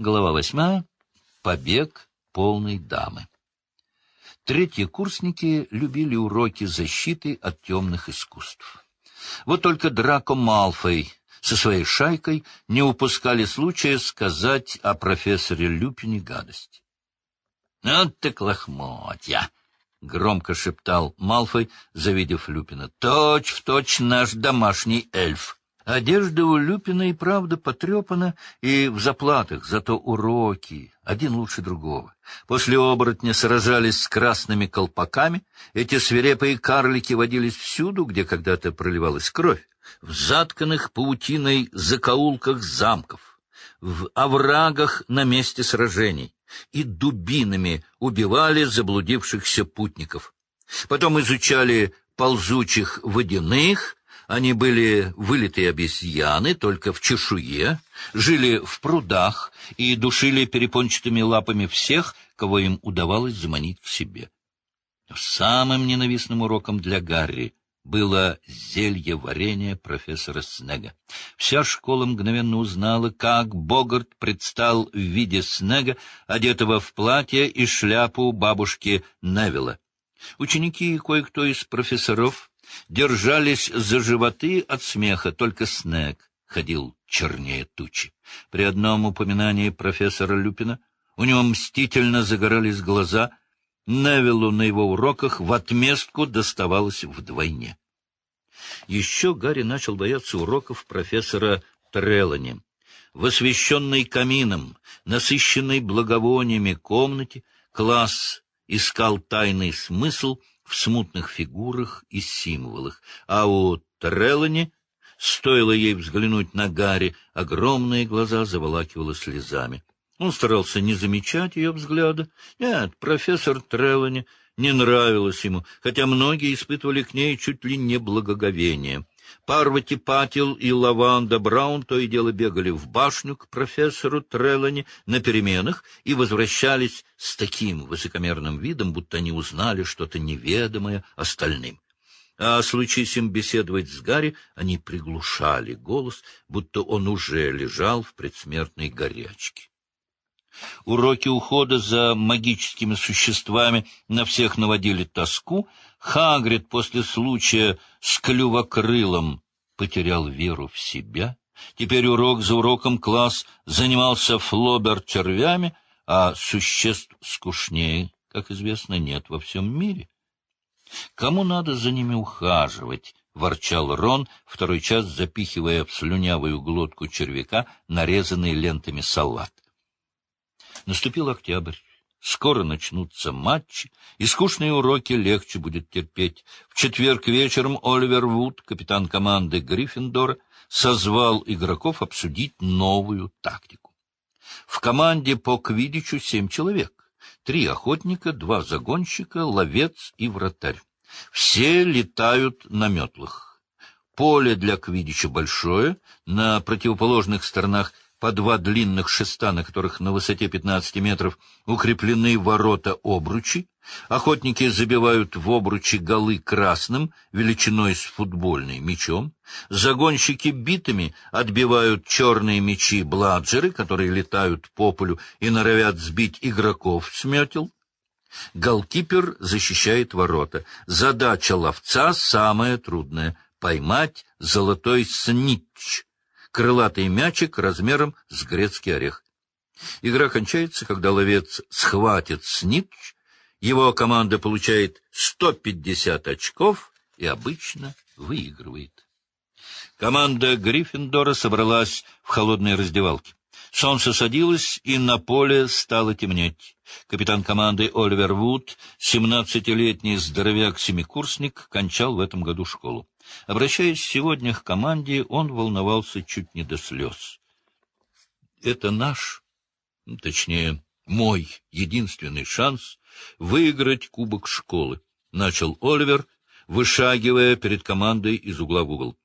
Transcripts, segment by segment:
Глава восьмая. Побег полной дамы. Третьи курсники любили уроки защиты от темных искусств. Вот только Драко Малфой со своей шайкой не упускали случая сказать о профессоре Люпине гадость. — Вот так лохмотья! — громко шептал Малфой, завидев Люпина. — Точь в точь наш домашний эльф! — Одежда у Люпина и правда потрепана и в заплатах, зато уроки, один лучше другого. После оборотня сражались с красными колпаками, эти свирепые карлики водились всюду, где когда-то проливалась кровь, в затканных паутиной закоулках замков, в оврагах на месте сражений, и дубинами убивали заблудившихся путников. Потом изучали ползучих водяных, они были вылитые обезьяны, только в чешуе, жили в прудах и душили перепончатыми лапами всех, кого им удавалось заманить к себе. Самым ненавистным уроком для Гарри было зелье варенье профессора Снега. Вся школа мгновенно узнала, как Богарт предстал в виде Снега, одетого в платье и шляпу бабушки Невилла. Ученики и кое-кто из профессоров держались за животы от смеха, только Снег ходил чернее тучи. При одном упоминании профессора Люпина у него мстительно загорались глаза, Невиллу на его уроках в отместку доставалось вдвойне. Еще Гарри начал бояться уроков профессора Трелани. В освещенной камином, насыщенной благовониями комнате, класс искал тайный смысл в смутных фигурах и символах, а у Трелани, стоило ей взглянуть на Гарри, огромные глаза заволакивало слезами. Он старался не замечать ее взгляда. Нет, профессор Трелани не нравилась ему, хотя многие испытывали к ней чуть ли не благоговение. Парвати Патил и Лаванда Браун то и дело бегали в башню к профессору Трелани на переменах и возвращались с таким высокомерным видом, будто они узнали что-то неведомое остальным. А случись им беседовать с Гарри, они приглушали голос, будто он уже лежал в предсмертной горячке. Уроки ухода за магическими существами на всех наводили тоску. Хагрид после случая с клювокрылом потерял веру в себя. Теперь урок за уроком класс занимался флобер-червями, а существ скучнее, как известно, нет во всем мире. Кому надо за ними ухаживать? — ворчал Рон, второй час запихивая в слюнявую глотку червяка нарезанный лентами салат. Наступил октябрь. Скоро начнутся матчи, и скучные уроки легче будет терпеть. В четверг вечером Оливер Вуд, капитан команды Гриффиндора, созвал игроков обсудить новую тактику. В команде по квидичу семь человек. Три охотника, два загонщика, ловец и вратарь. Все летают на метлах. Поле для квидича большое, на противоположных сторонах по два длинных шеста, на которых на высоте 15 метров укреплены ворота-обручи. Охотники забивают в обручи голы красным, величиной с футбольный мячом. Загонщики битами отбивают черные мячи бладжеры, которые летают по полю и норовят сбить игроков с метел. Голкипер защищает ворота. Задача ловца самая трудная — поймать золотой снитч — крылатый мячик размером с грецкий орех. Игра кончается, когда ловец схватит снитч, его команда получает 150 очков и обычно выигрывает. Команда Гриффиндора собралась в холодной раздевалке. Солнце садилось, и на поле стало темнеть. Капитан команды Оливер Вуд, семнадцатилетний здоровяк-семикурсник, кончал в этом году школу. Обращаясь сегодня к команде, он волновался чуть не до слез. Это наш, ну, точнее, мой единственный шанс выиграть кубок школы, — начал Оливер, вышагивая перед командой из угла в угол.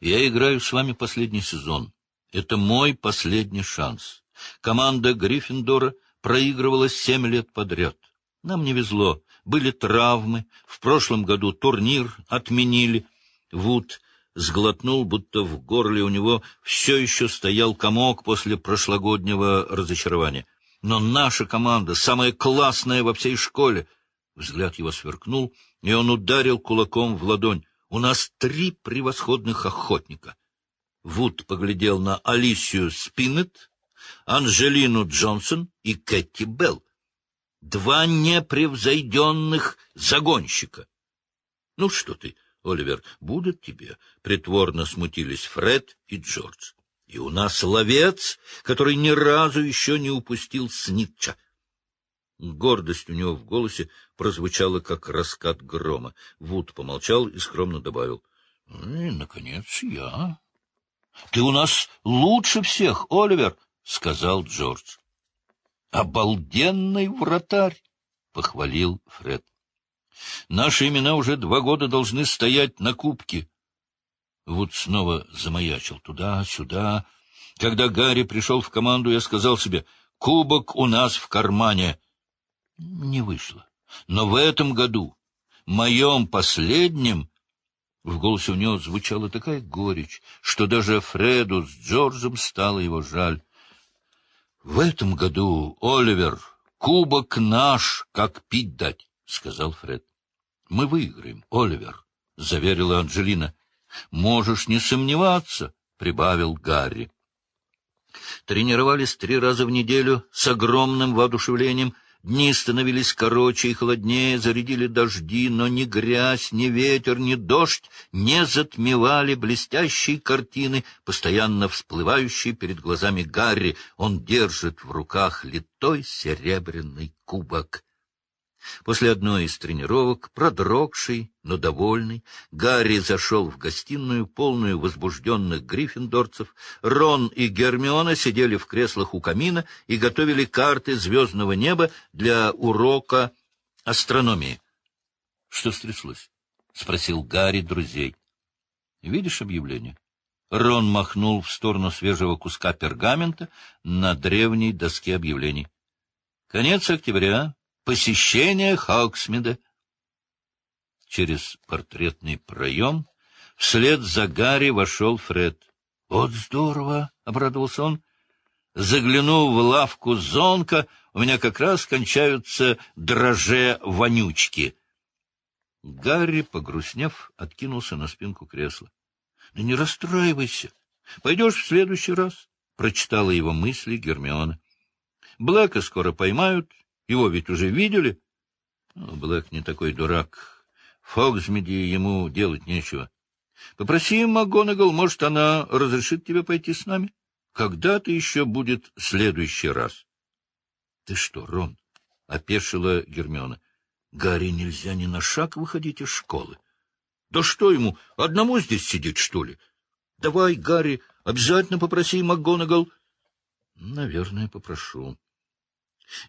Я играю с вами последний сезон. Это мой последний шанс. Команда Гриффиндора проигрывала семь лет подряд. Нам не везло были травмы. В прошлом году турнир отменили. Вуд сглотнул, будто в горле у него все еще стоял комок после прошлогоднего разочарования. Но наша команда, самая классная во всей школе. Взгляд его сверкнул, и он ударил кулаком в ладонь. У нас три превосходных охотника. Вуд поглядел на Алисию Спиннет, Анжелину Джонсон и Кэти Белл. Два непревзойденных загонщика. — Ну что ты, Оливер, будут тебе? — притворно смутились Фред и Джордж. — И у нас ловец, который ни разу еще не упустил снитча. Гордость у него в голосе прозвучала, как раскат грома. Вуд помолчал и скромно добавил. — И, наконец, я. — Ты у нас лучше всех, Оливер, — сказал Джордж. — Обалденный вратарь! — похвалил Фред. — Наши имена уже два года должны стоять на кубке. Вуд снова замаячил туда-сюда. Когда Гарри пришел в команду, я сказал себе, «Кубок у нас в кармане». Не вышло. Но в этом году, моем последнем, в голосе у него звучала такая горечь, что даже Фреду с Джорджем стало его жаль. В этом году, Оливер, кубок наш, как пить дать, — сказал Фред. — Мы выиграем, Оливер, — заверила Анджелина. — Можешь не сомневаться, — прибавил Гарри. Тренировались три раза в неделю с огромным воодушевлением — Дни становились короче и холоднее, зарядили дожди, но ни грязь, ни ветер, ни дождь не затмевали блестящие картины, постоянно всплывающие перед глазами Гарри. Он держит в руках литой серебряный кубок. После одной из тренировок, продрогший, но довольный, Гарри зашел в гостиную, полную возбужденных гриффиндорцев. Рон и Гермиона сидели в креслах у камина и готовили карты звездного неба для урока астрономии. — Что стряслось? — спросил Гарри друзей. — Видишь объявление? Рон махнул в сторону свежего куска пергамента на древней доске объявлений. Конец октября, посещение Хоксмида. Через портретный проем вслед за Гарри вошел Фред. — Вот здорово! — обрадовался он. Заглянув в лавку зонка, у меня как раз кончаются дроже-вонючки. Гарри, погрустнев, откинулся на спинку кресла. — не расстраивайся. Пойдешь в следующий раз, — прочитала его мысли Гермиона. — Блэка скоро поймают, его ведь уже видели. Ну, Блэк не такой дурак. В Фоксмиде ему делать нечего. Попроси МакГонагал, может, она разрешит тебе пойти с нами? Когда-то еще будет следующий раз. — Ты что, Рон? — опешила Гермиона. — Гарри нельзя ни на шаг выходить из школы. — Да что ему, одному здесь сидеть, что ли? Давай, Гарри, обязательно попроси МакГонагал. — Наверное, попрошу.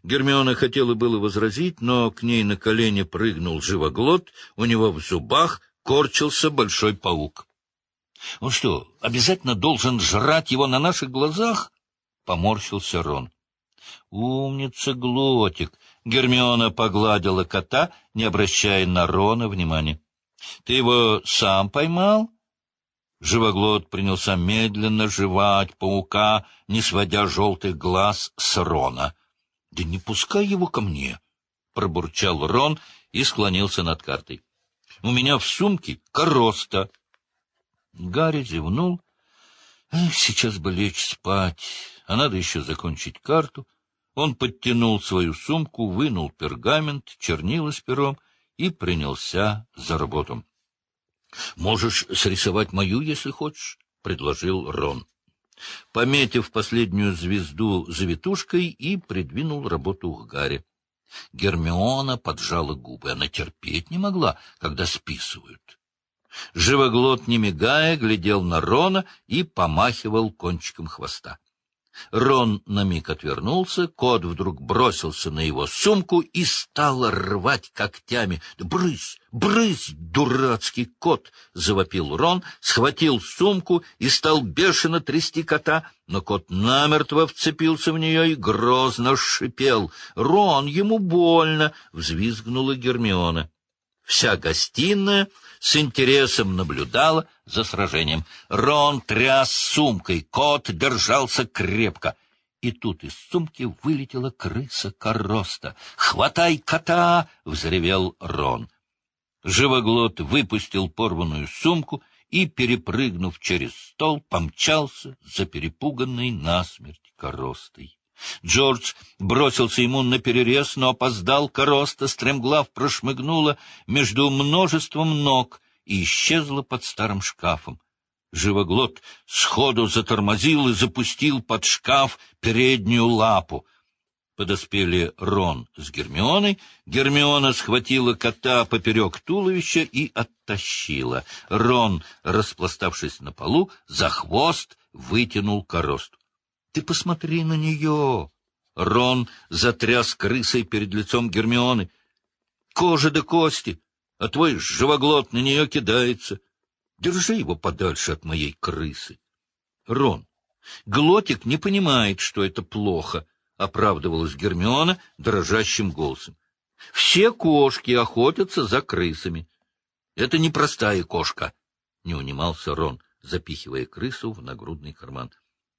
Гермиона хотела было возразить, но к ней на колени прыгнул живоглот, у него в зубах корчился большой паук. — Он что, обязательно должен жрать его на наших глазах? — поморщился Рон. — Умница, глотик! — Гермиона погладила кота, не обращая на Рона внимания. — Ты его сам поймал? Живоглот принялся медленно жевать паука, не сводя желтых глаз с Рона — да не пускай его ко мне, — пробурчал Рон и склонился над картой. — У меня в сумке короста. Гарри зевнул. Сейчас бы лечь спать, а надо еще закончить карту. Он подтянул свою сумку, вынул пергамент, чернила с пером и принялся за работу. — Можешь срисовать мою, если хочешь, — предложил Рон пометив последнюю звезду завитушкой и придвинул работу к Гарри. Гермиона поджала губы. Она терпеть не могла, когда списывают. Живоглот, не мигая, глядел на Рона и помахивал кончиком хвоста. Рон на миг отвернулся, кот вдруг бросился на его сумку и стал рвать когтями. «Брысь! Брысь, дурацкий кот!» — завопил Рон, схватил сумку и стал бешено трясти кота, но кот намертво вцепился в нее и грозно шипел. «Рон, ему больно!» — взвизгнула Гермиона. Вся гостиная с интересом наблюдала за сражением. Рон тряс сумкой, кот держался крепко. И тут из сумки вылетела крыса короста. «Хватай кота!» — взревел Рон. Живоглот выпустил порванную сумку и, перепрыгнув через стол, помчался за перепуганной насмерть коростой. Джордж бросился ему на перерез, но опоздал короста, стремглав прошмыгнула между множеством ног и исчезла под старым шкафом. Живоглот сходу затормозил и запустил под шкаф переднюю лапу. Подоспели Рон с Гермионой. Гермиона схватила кота поперек туловища и оттащила. Рон, распластавшись на полу, за хвост вытянул коросту. Ты посмотри на нее! Рон затряс крысой перед лицом Гермионы. Кожа до кости, а твой живоглот на нее кидается. Держи его подальше от моей крысы. Рон, глотик не понимает, что это плохо, — оправдывалась Гермиона дрожащим голосом. Все кошки охотятся за крысами. Это непростая кошка, — не унимался Рон, запихивая крысу в нагрудный карман.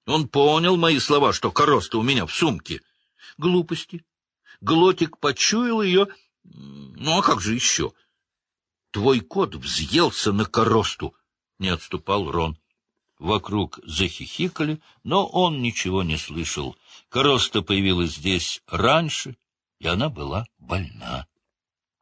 Он понял мои слова, что короста у меня в сумке. Глупости. Глотик почуял ее. Ну, а как же еще? Твой кот взъелся на коросту, — не отступал Рон. Вокруг захихикали, но он ничего не слышал. Короста появилась здесь раньше, и она была больна.